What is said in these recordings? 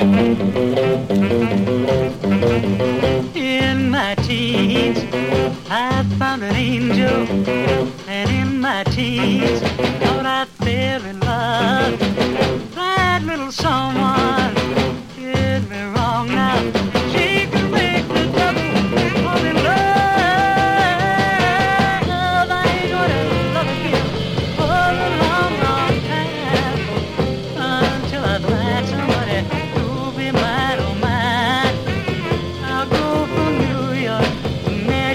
In my teens, I found an angel, and in my teens, thought I'd fell in love.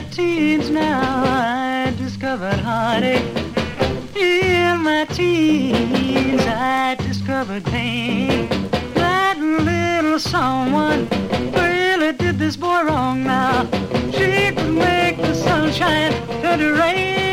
my teens now I discovered heartache. In my teens I discovered pain. That little someone really did this boy wrong now. She could make the sunshine turn to rain.